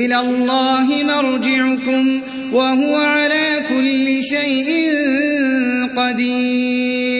إلى الله مرجعكم وهو على كل شيء قدير.